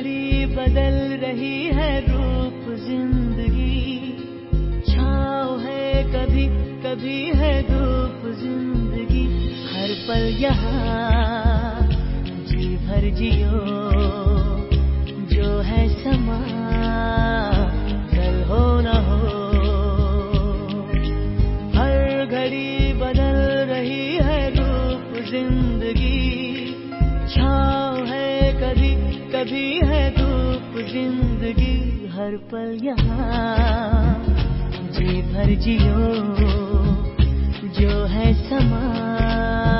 घड़ी बदल रही है रूप ज़िंदगी। छाव है कभी कभी है धूप ज़िंदगी। हर पल यहाँ जी भर जियो, जो है समा। कल हो न हो, हर घड़ी बदल रही है रूप ज़िंदगी। छाव है कभी कभी हर पल यहाँ जी भर जियो जो है समा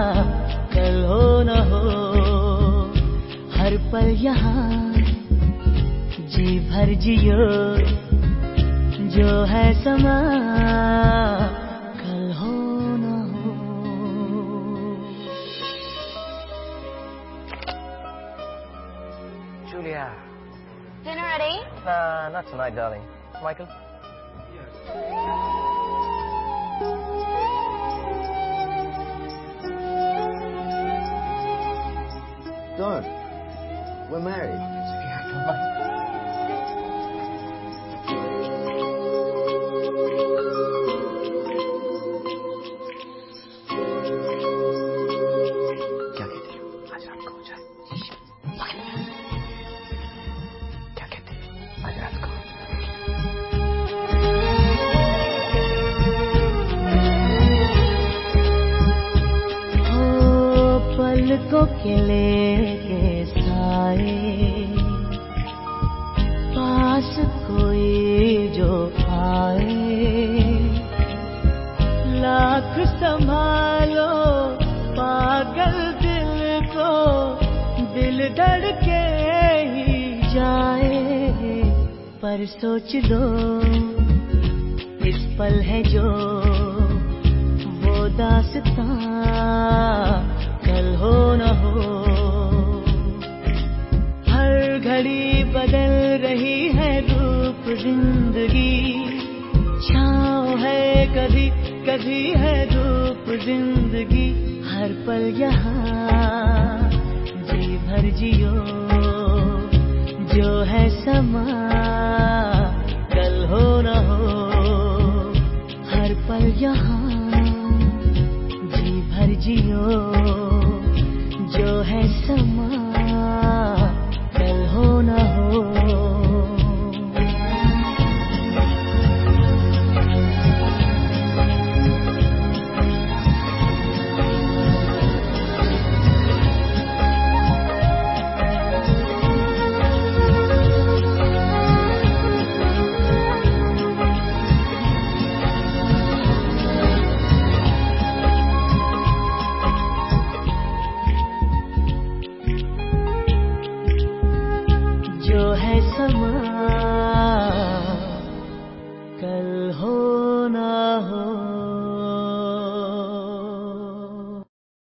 हर पल यहाँ जी भर जियो जो है समा कल हो न हो Julia. Dinner ready? Nah, not tonight, darling. Michael? Don't. We're married. क्या कहती हो आज रात को हो जाए क्या कहती हो आज रात को हो पलकों के लेके साए पास कोई जो आए। लाख संभालो, पागल दिल को, दिल डर धड़के ही जाए। पर सोच लो, इस पल है जो, वो दासता, कल हो न हो। घड़ी बदल रही है रूप ज़िंदगी। छाव है कभी कभी है रूप ज़िंदगी। हर पल यहाँ, जी भर जियो, जो है समा।